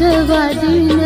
Bhagwati